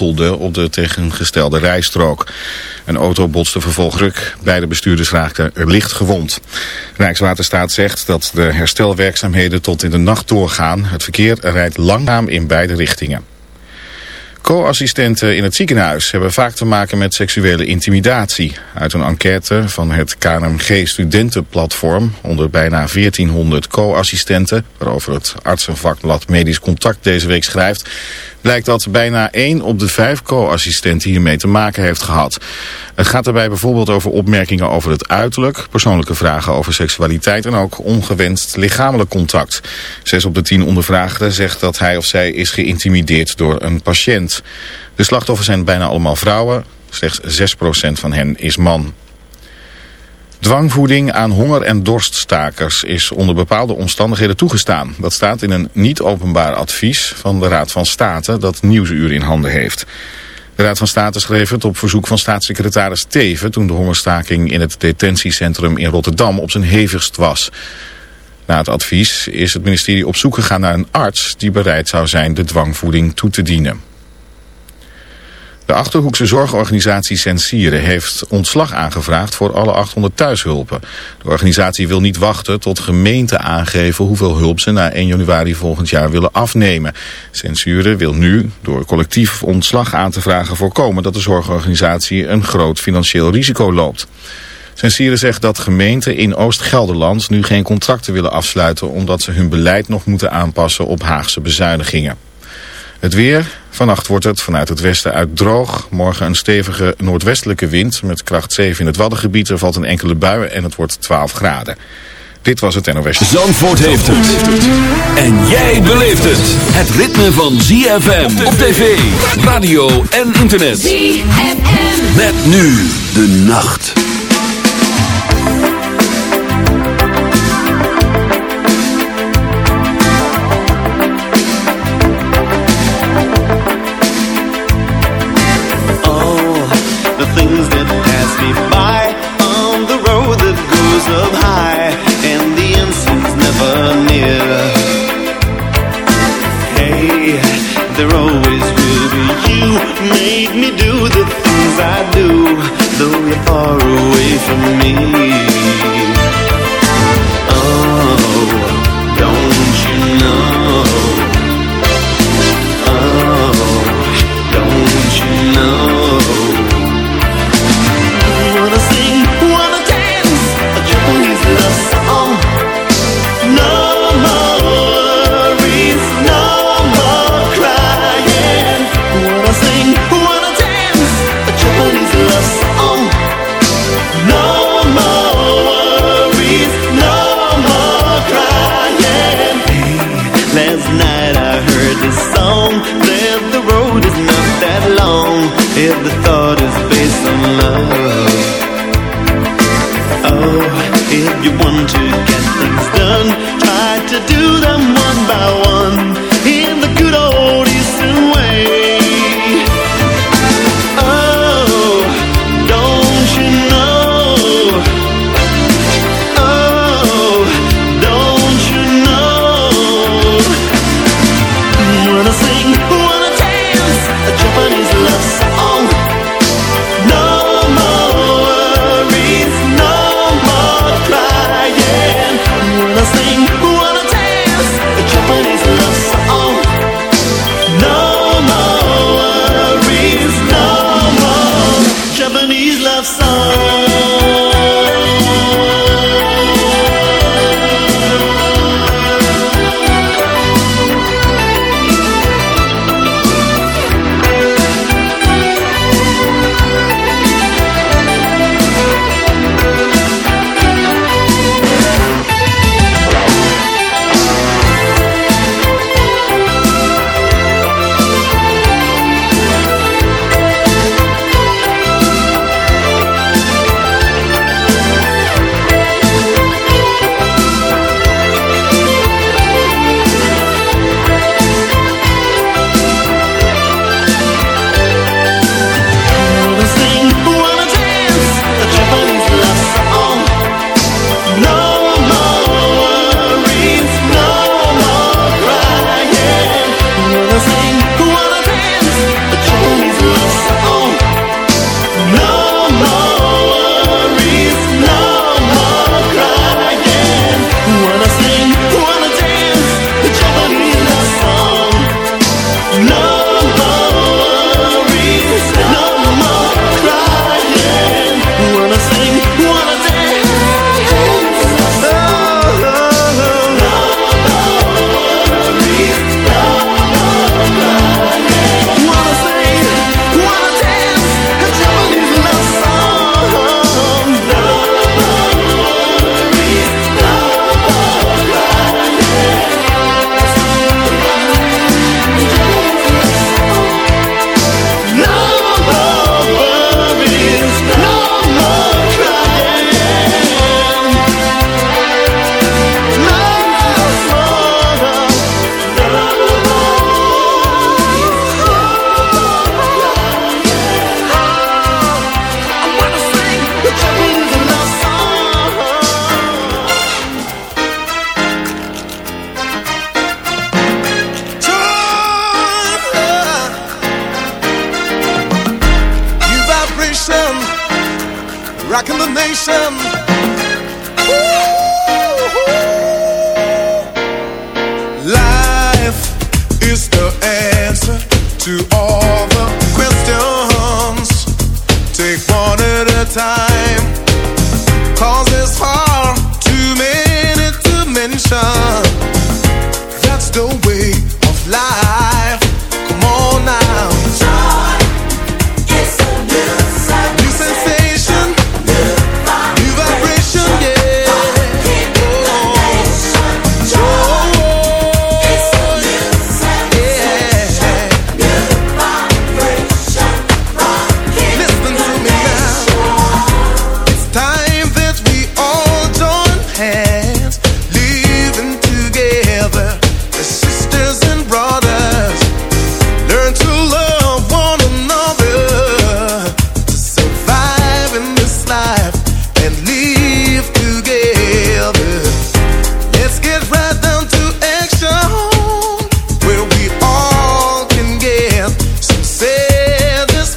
op de tegengestelde rijstrook. Een auto botste vervolgelijk. Beide bestuurders raakten licht gewond. Rijkswaterstaat zegt dat de herstelwerkzaamheden tot in de nacht doorgaan. Het verkeer rijdt langzaam in beide richtingen. Co-assistenten in het ziekenhuis hebben vaak te maken met seksuele intimidatie. Uit een enquête van het KNMG Studentenplatform onder bijna 1400 co-assistenten, waarover het artsenvakblad Medisch Contact deze week schrijft, blijkt dat bijna 1 op de 5 co-assistenten hiermee te maken heeft gehad. Het gaat daarbij bijvoorbeeld over opmerkingen over het uiterlijk, persoonlijke vragen over seksualiteit en ook ongewenst lichamelijk contact. 6 op de 10 ondervraagden zegt dat hij of zij is geïntimideerd door een patiënt. De slachtoffers zijn bijna allemaal vrouwen, slechts 6% van hen is man. Dwangvoeding aan honger- en dorststakers is onder bepaalde omstandigheden toegestaan. Dat staat in een niet-openbaar advies van de Raad van State dat Nieuwsuur in handen heeft. De Raad van State schreef het op verzoek van staatssecretaris Teven... toen de hongerstaking in het detentiecentrum in Rotterdam op zijn hevigst was. Na het advies is het ministerie op zoek gegaan naar een arts... die bereid zou zijn de dwangvoeding toe te dienen. De Achterhoekse zorgorganisatie Sensieren heeft ontslag aangevraagd voor alle 800 thuishulpen. De organisatie wil niet wachten tot gemeenten aangeven hoeveel hulp ze na 1 januari volgend jaar willen afnemen. Sensieren wil nu door collectief ontslag aan te vragen voorkomen dat de zorgorganisatie een groot financieel risico loopt. Sensieren zegt dat gemeenten in Oost-Gelderland nu geen contracten willen afsluiten omdat ze hun beleid nog moeten aanpassen op Haagse bezuinigingen. Het weer. Vannacht wordt het vanuit het westen uit droog. Morgen een stevige noordwestelijke wind met kracht 7 in het Waddengebied. Er valt een enkele bui en het wordt 12 graden. Dit was het NOS. Zandvoort heeft het. En jij beleeft het. Het ritme van ZFM op tv, radio en internet. ZFM. Met nu de nacht.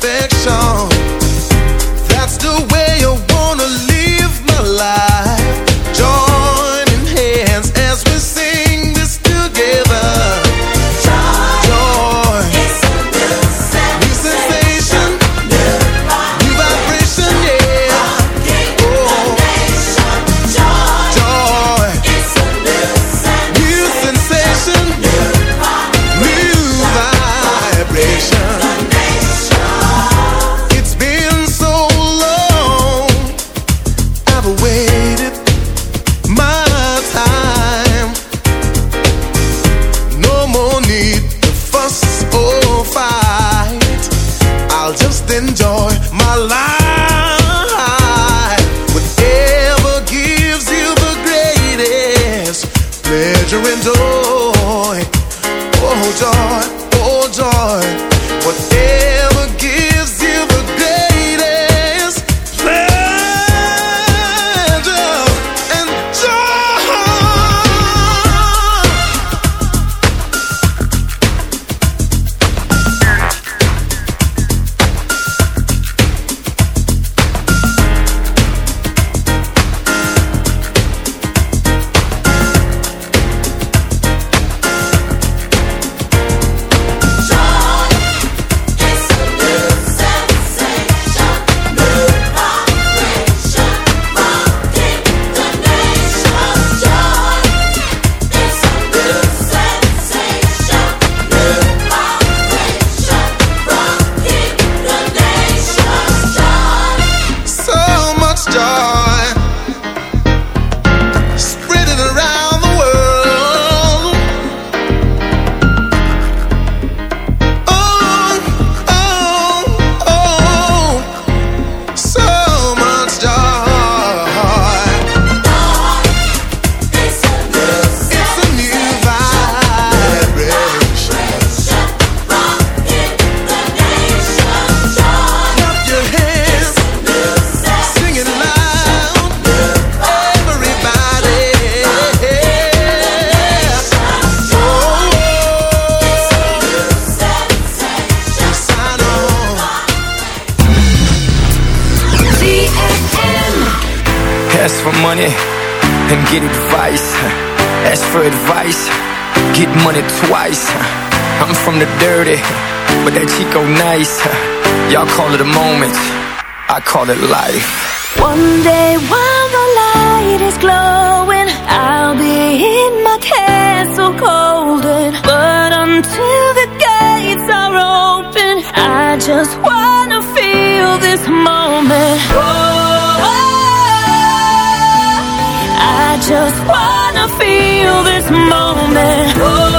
perfection. nights. Y'all call it a moment, I call it life. One day while the light is glowing, I'll be in my castle golden. But until the gates are open, I just wanna feel this moment. Oh, I just wanna feel this moment. Oh,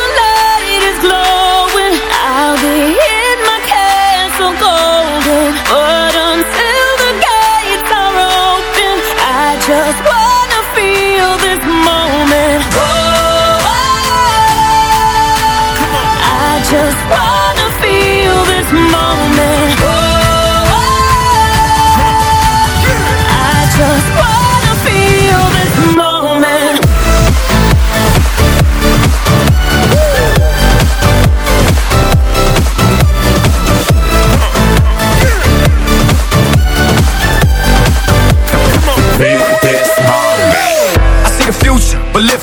the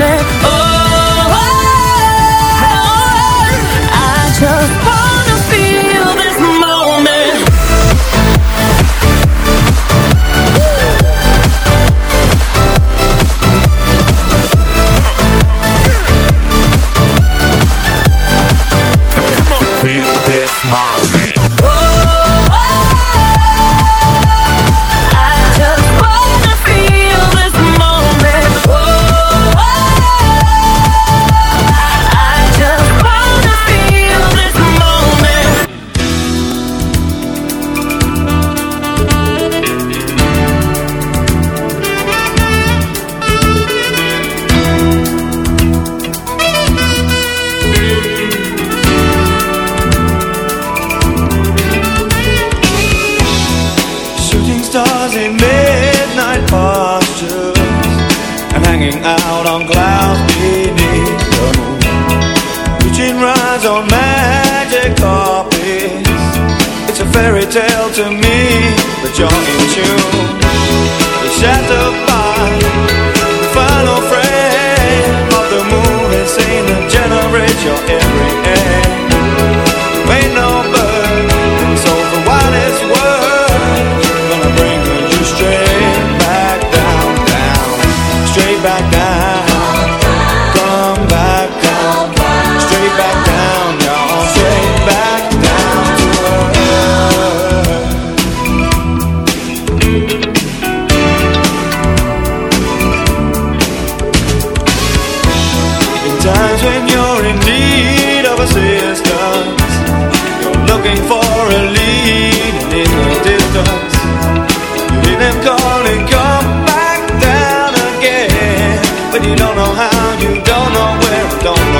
moment. Times when you're in need of assistance, you're looking for a lead and in the distance. You hear them calling, come back down again. But you don't know how, you don't know where, don't know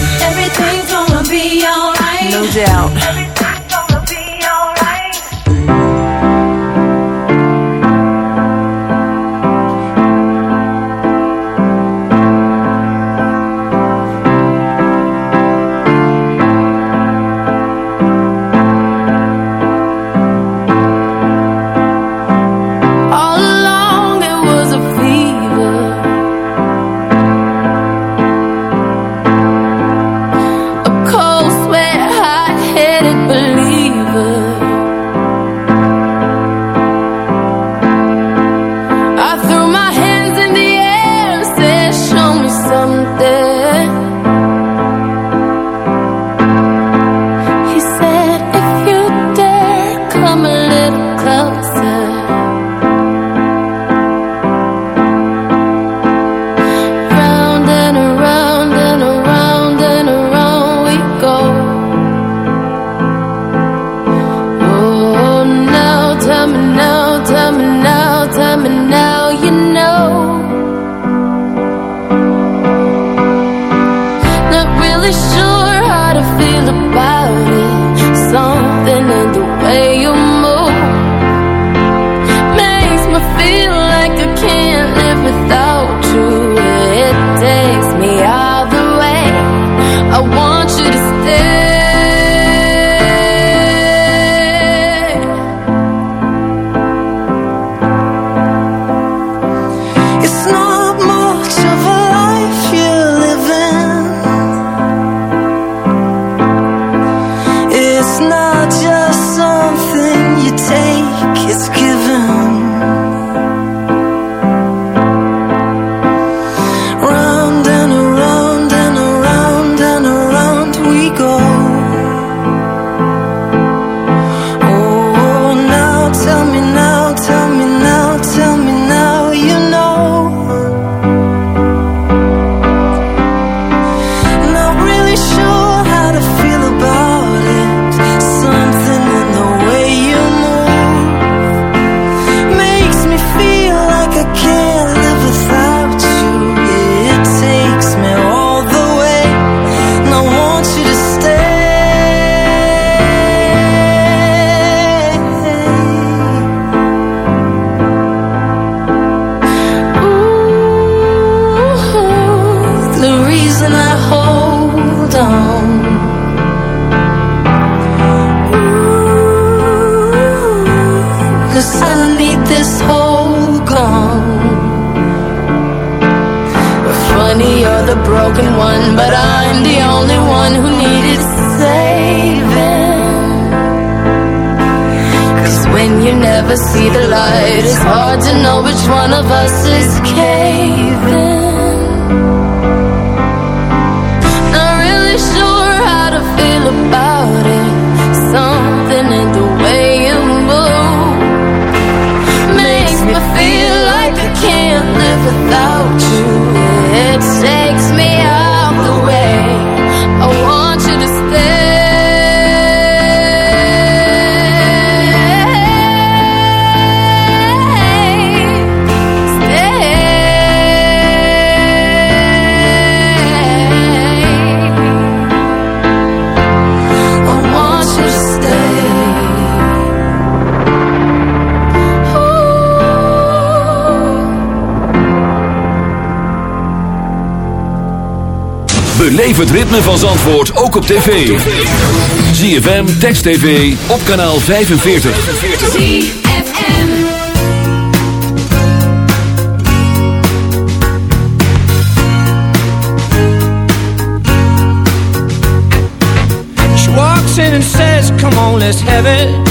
Alright. Het ritme van Zandvoort ook op tv. ZFM, Text TV, op kanaal 45. ZFM. She walks in and says, Come on, let's have it.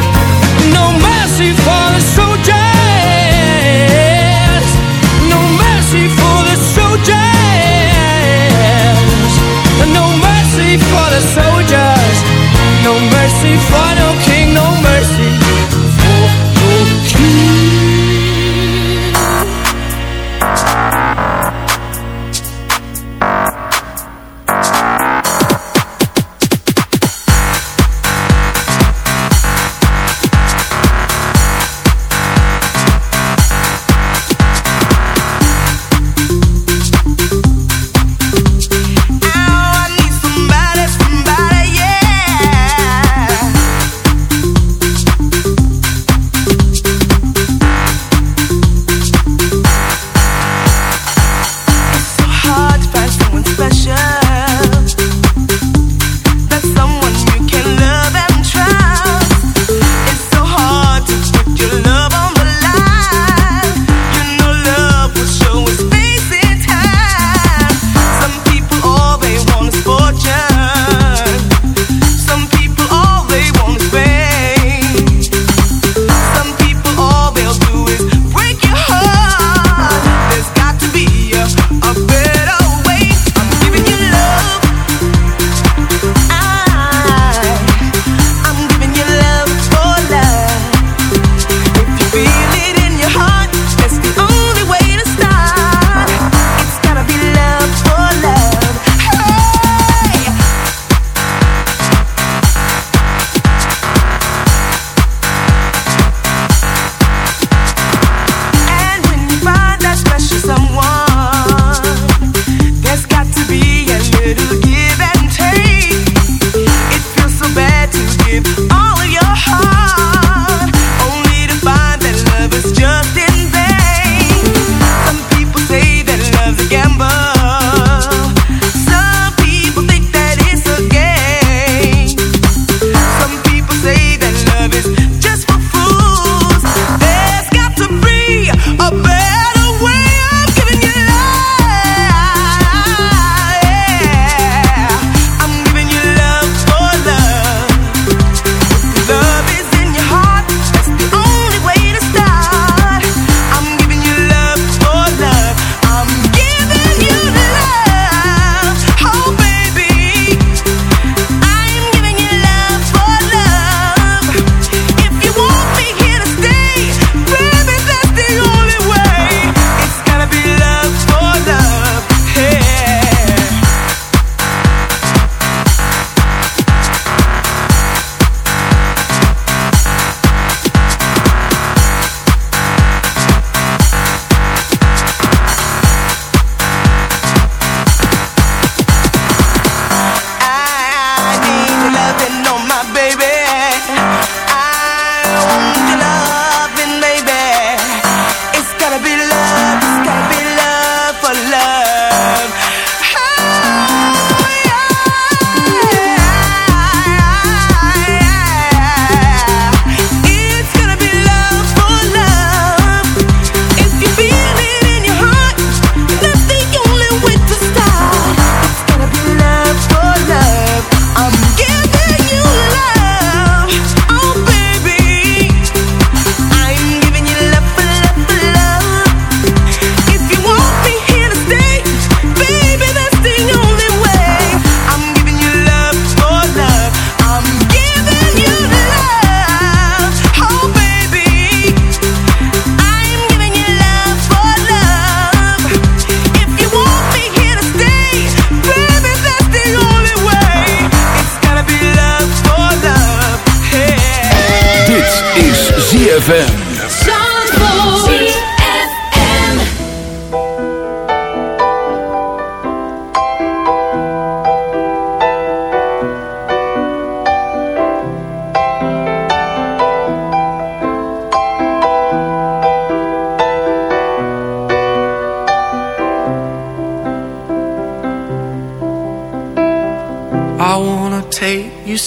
the soldiers, no mercy for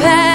that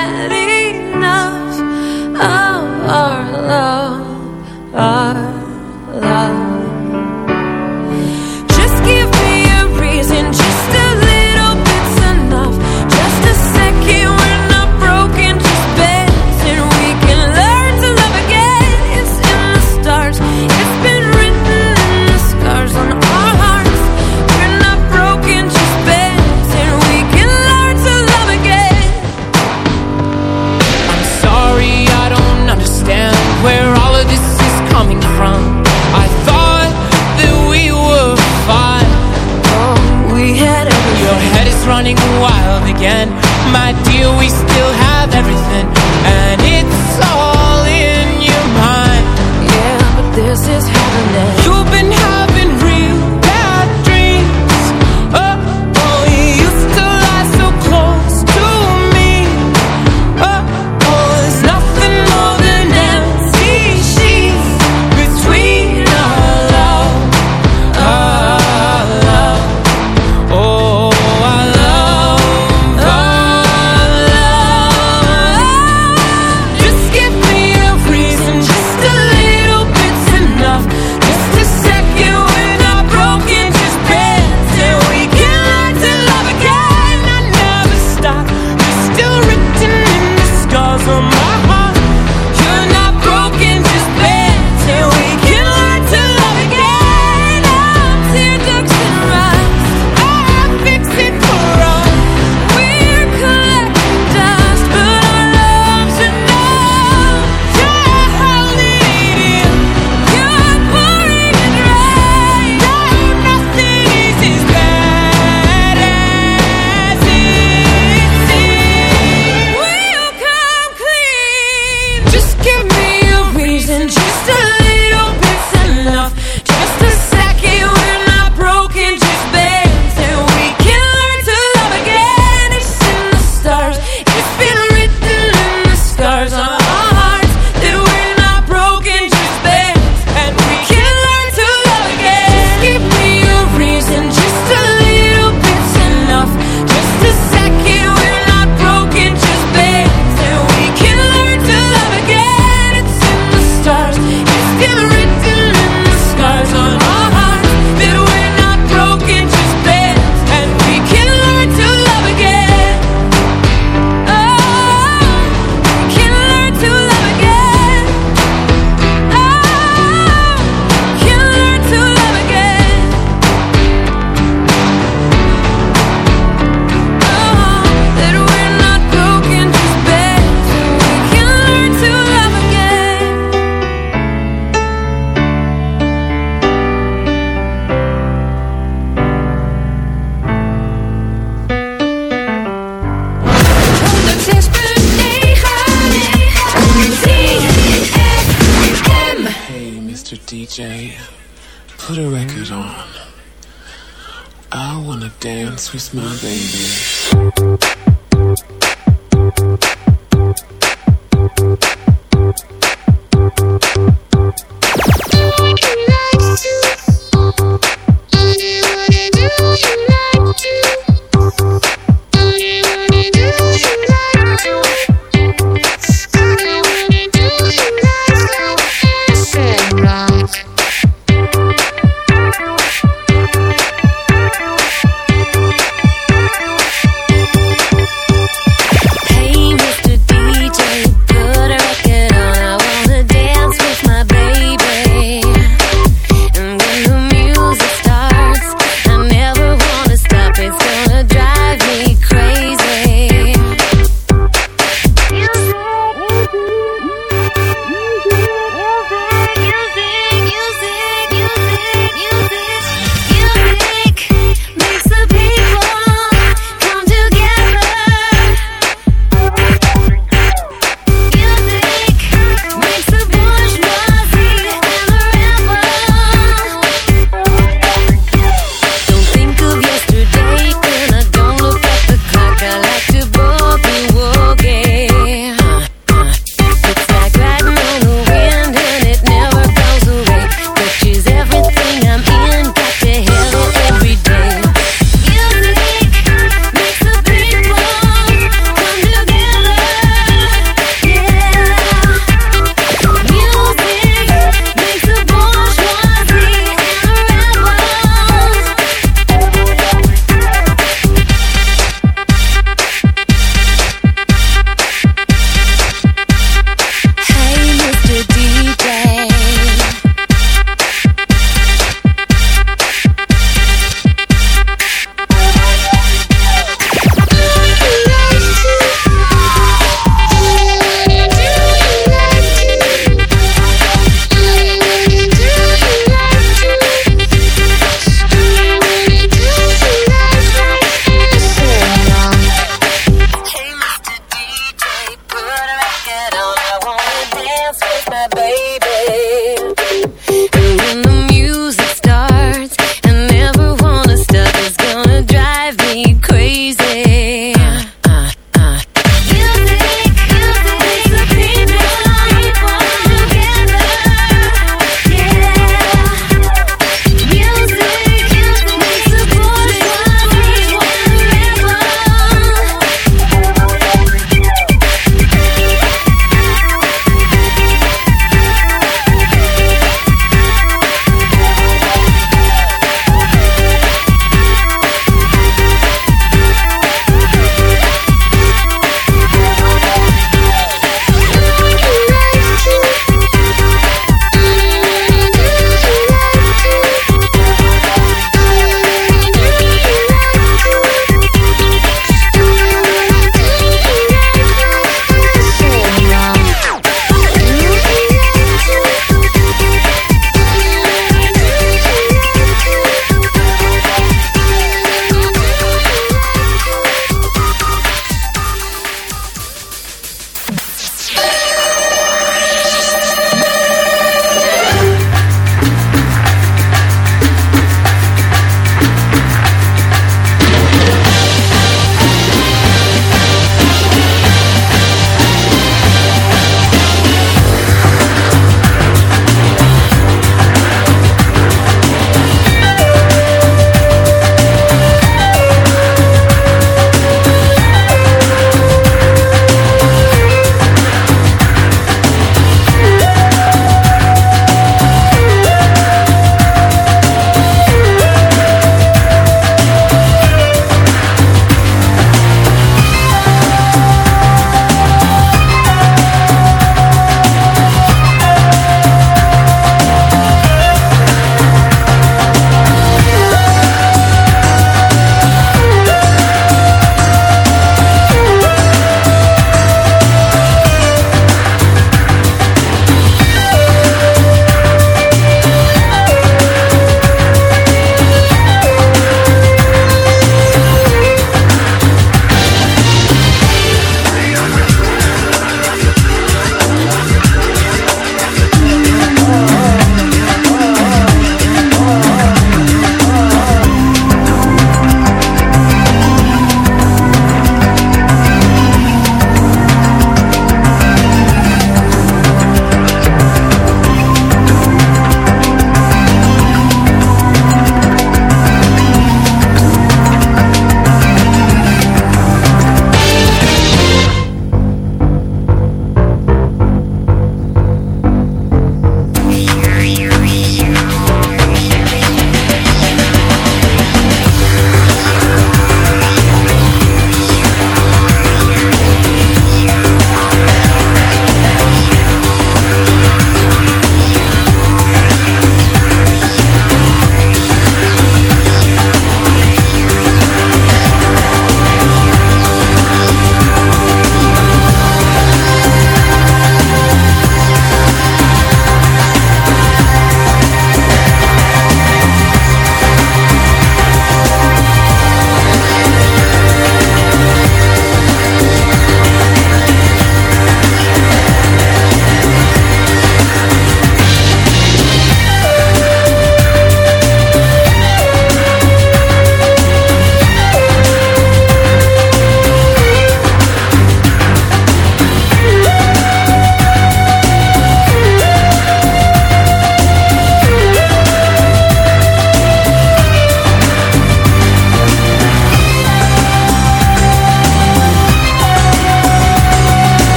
my baby.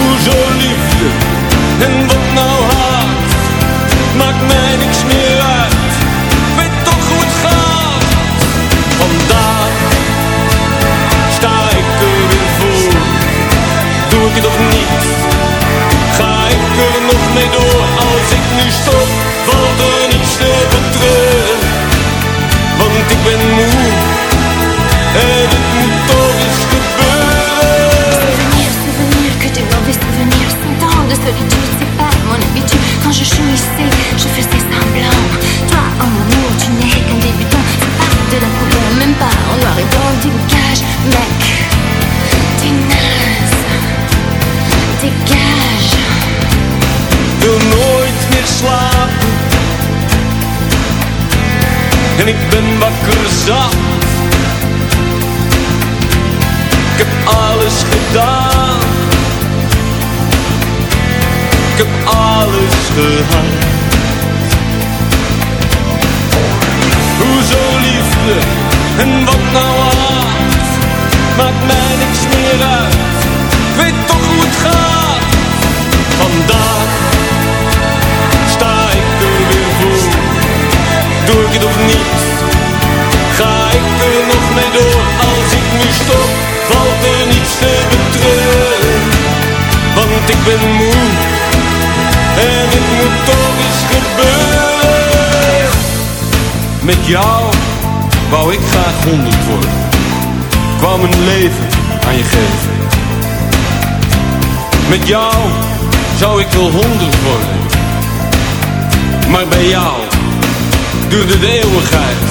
Hoezo liefde en wat nou haat? Maakt mij niks meer uit. Weet toch hoe het gaat. Vandaag sta ik er weer voor. Doe ik het of niet? Ga ik er nog mee door? En ik ben wakker zat. Ik heb alles gedaan. Ik heb alles gehad. Hoezo liefde en wat nou haat? Maakt mij niks meer uit. Ik weet toch hoe het gaat. Vandaag sta ik er weer voor. Doe ik het of niet? Ik er nog mee door? Als ik nu stop, valt er niets te betreuren. Want ik ben moe en het moet toch eens gebeuren. Met jou wou ik graag honderd worden. Kwam een leven aan je geven. Met jou zou ik wel honderd worden. Maar bij jou duurde de eeuwigheid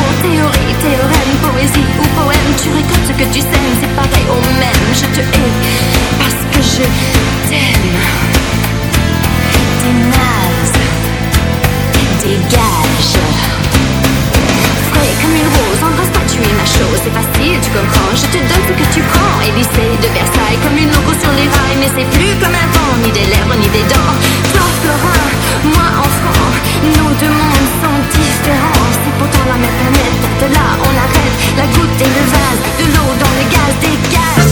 Théorie, théorème, poésie ou poème. Tu récoltes ce que tu sèmes, c'est pareil au même. Je te hais parce que je t'aime. T'es naze Dégage Frais comme une rose, es ma chose C'est facile, tu comprends, je te donne ce que tu prends. Élysée de Versailles, comme une logo sur les rails. Mais c'est plus comme avant, ni des lèvres, ni des dents. Toi, Florin, moi, enfant Nos deux mondes sont différents. C'est pourtant la même planète, de là on arrête La goutte et le vase, de l'eau dans le gaz Dégage,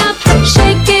up, shaking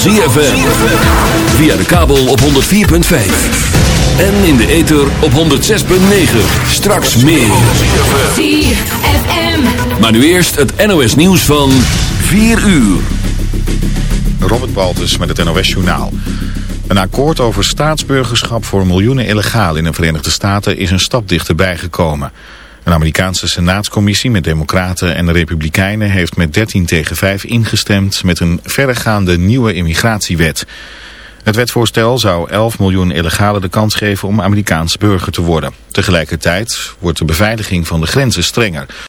ZFM. Via de kabel op 104.5. En in de ether op 106.9. Straks meer. ZFM. Maar nu eerst het NOS nieuws van 4 uur. Robert Baltus met het NOS Journaal. Een akkoord over staatsburgerschap voor miljoenen illegalen in de Verenigde Staten is een stap dichterbij gekomen. Een Amerikaanse senaatscommissie met democraten en republikeinen heeft met 13 tegen 5 ingestemd met een verregaande nieuwe immigratiewet. Het wetsvoorstel zou 11 miljoen illegalen de kans geven om Amerikaans burger te worden. Tegelijkertijd wordt de beveiliging van de grenzen strenger.